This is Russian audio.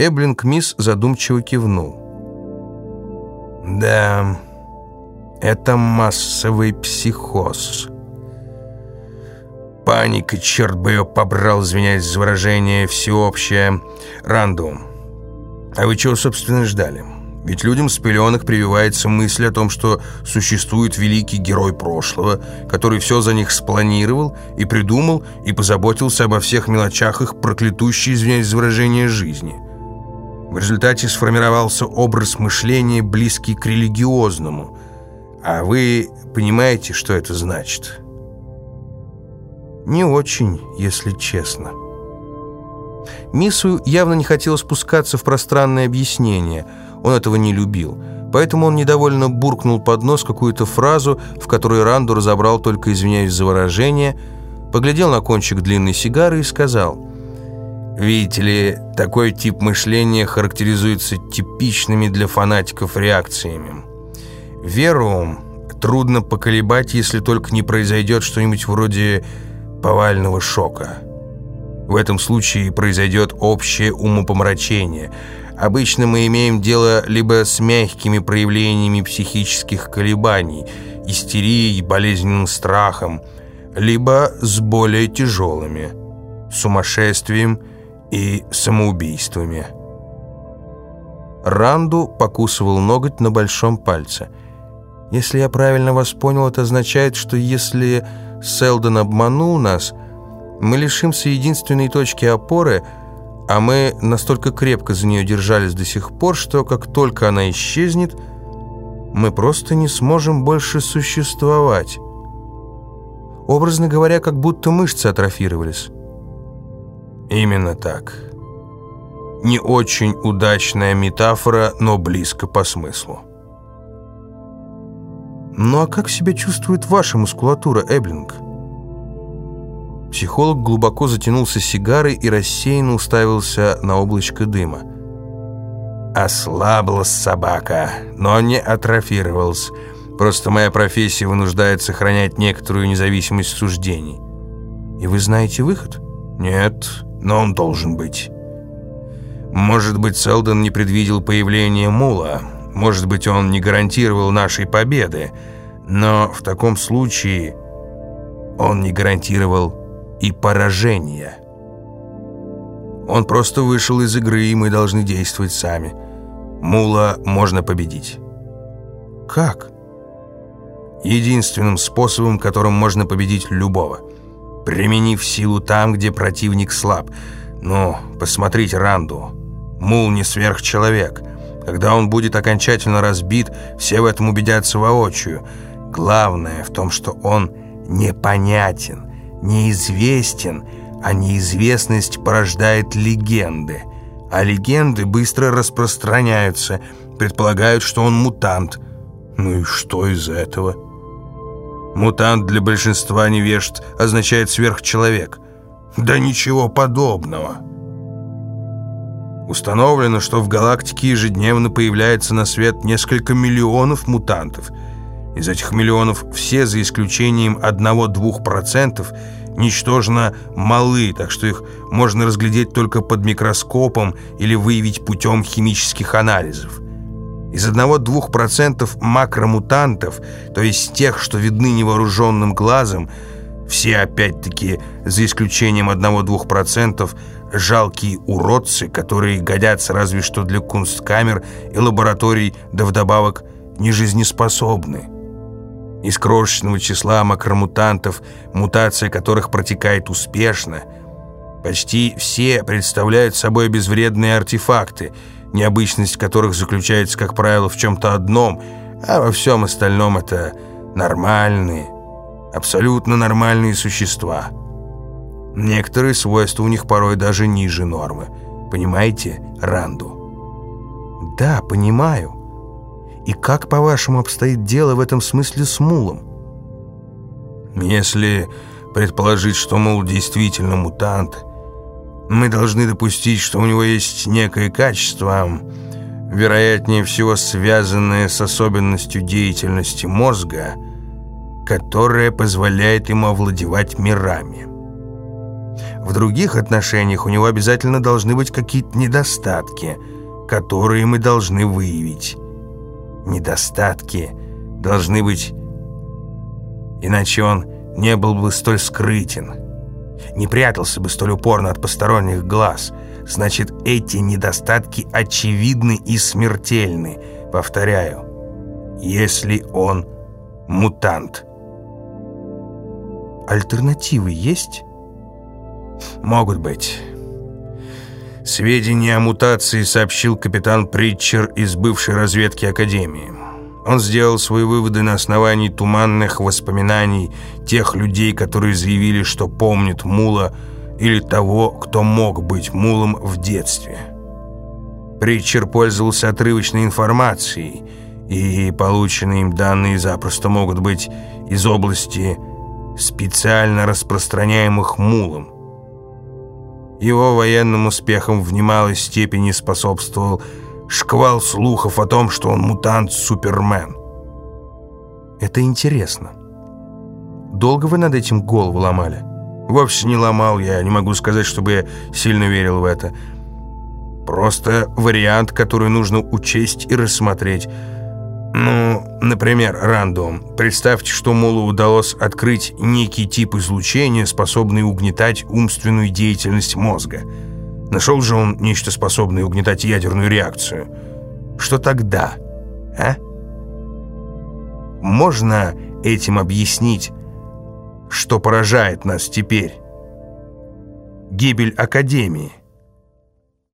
Эблинг Мисс задумчиво кивнул. «Да, это массовый психоз». Паника, черт бы ее побрал, извиняюсь за выражение, всеобщее. Рандом. А вы чего, собственно, ждали? Ведь людям с пеленок прививается мысль о том, что существует великий герой прошлого, который все за них спланировал и придумал, и позаботился обо всех мелочах их проклятущей, извиняюсь за выражение, жизни. В результате сформировался образ мышления, близкий к религиозному. А вы понимаете, что это значит?» Не очень, если честно. Миссу явно не хотел спускаться в пространное объяснение. Он этого не любил. Поэтому он недовольно буркнул под нос какую-то фразу, в которой Ранду разобрал только «извиняюсь за выражение», поглядел на кончик длинной сигары и сказал «Видите ли, такой тип мышления характеризуется типичными для фанатиков реакциями. Веру трудно поколебать, если только не произойдет что-нибудь вроде повального шока. В этом случае произойдет общее умопомрачение. Обычно мы имеем дело либо с мягкими проявлениями психических колебаний, истерией, болезненным страхом, либо с более тяжелыми, сумасшествием и самоубийствами. Ранду покусывал ноготь на большом пальце. «Если я правильно вас понял, это означает, что если Селдон обманул нас, мы лишимся единственной точки опоры, а мы настолько крепко за нее держались до сих пор, что как только она исчезнет, мы просто не сможем больше существовать. Образно говоря, как будто мышцы атрофировались. Именно так. Не очень удачная метафора, но близко по смыслу. «Ну а как себя чувствует ваша мускулатура, Эблинг?» Психолог глубоко затянулся сигарой и рассеянно уставился на облачко дыма. «Ослабла собака, но не атрофировалась. Просто моя профессия вынуждает сохранять некоторую независимость суждений». «И вы знаете выход?» «Нет, но он должен быть». «Может быть, Селдон не предвидел появление Мула». Может быть, он не гарантировал нашей победы, но в таком случае он не гарантировал и поражения. Он просто вышел из игры, и мы должны действовать сами. Мула можно победить. Как? Единственным способом, которым можно победить любого. Применив силу там, где противник слаб. Ну, посмотрите Ранду. Мул не сверхчеловек. Когда он будет окончательно разбит, все в этом убедятся воочию. Главное в том, что он непонятен, неизвестен, а неизвестность порождает легенды. А легенды быстро распространяются, предполагают, что он мутант. Ну и что из этого? Мутант для большинства невежд означает сверхчеловек. Да ничего подобного. Установлено, что в галактике ежедневно появляется на свет несколько миллионов мутантов. Из этих миллионов все, за исключением 1-2%, ничтожно малы, так что их можно разглядеть только под микроскопом или выявить путем химических анализов. Из 1-2% макромутантов, то есть тех, что видны невооруженным глазом, все опять-таки, за исключением 1-2%, жалкие уродцы, которые годятся разве что для кунсткамер и лабораторий, да вдобавок не жизнеспособны. Из крошечного числа макромутантов, мутация которых протекает успешно, почти все представляют собой безвредные артефакты, необычность которых заключается, как правило, в чем-то одном, а во всем остальном это нормальные, абсолютно нормальные существа – Некоторые свойства у них порой даже ниже нормы. Понимаете, Ранду? Да, понимаю. И как, по-вашему, обстоит дело в этом смысле с Мулом? Если предположить, что Мул действительно мутант, мы должны допустить, что у него есть некое качество, вероятнее всего связанное с особенностью деятельности мозга, которое позволяет ему овладевать мирами. В других отношениях у него обязательно должны быть какие-то недостатки, которые мы должны выявить. Недостатки должны быть, иначе он не был бы столь скрытен, не прятался бы столь упорно от посторонних глаз. Значит, эти недостатки очевидны и смертельны. Повторяю, если он мутант. Альтернативы есть? Могут быть. Сведения о мутации сообщил капитан Притчер из бывшей разведки Академии. Он сделал свои выводы на основании туманных воспоминаний тех людей, которые заявили, что помнят Мула или того, кто мог быть Мулом в детстве. Притчер пользовался отрывочной информацией, и полученные им данные запросто могут быть из области специально распространяемых Мулом. Его военным успехам в немалой степени способствовал шквал слухов о том, что он мутант-супермен. Это интересно. Долго вы над этим голову ломали? Вовсе не ломал, я не могу сказать, чтобы я сильно верил в это. Просто вариант, который нужно учесть и рассмотреть. Ну, например, рандом. Представьте, что Молу удалось открыть некий тип излучения, способный угнетать умственную деятельность мозга. Нашел же он нечто способное угнетать ядерную реакцию. Что тогда, а? Можно этим объяснить, что поражает нас теперь? Гибель Академии –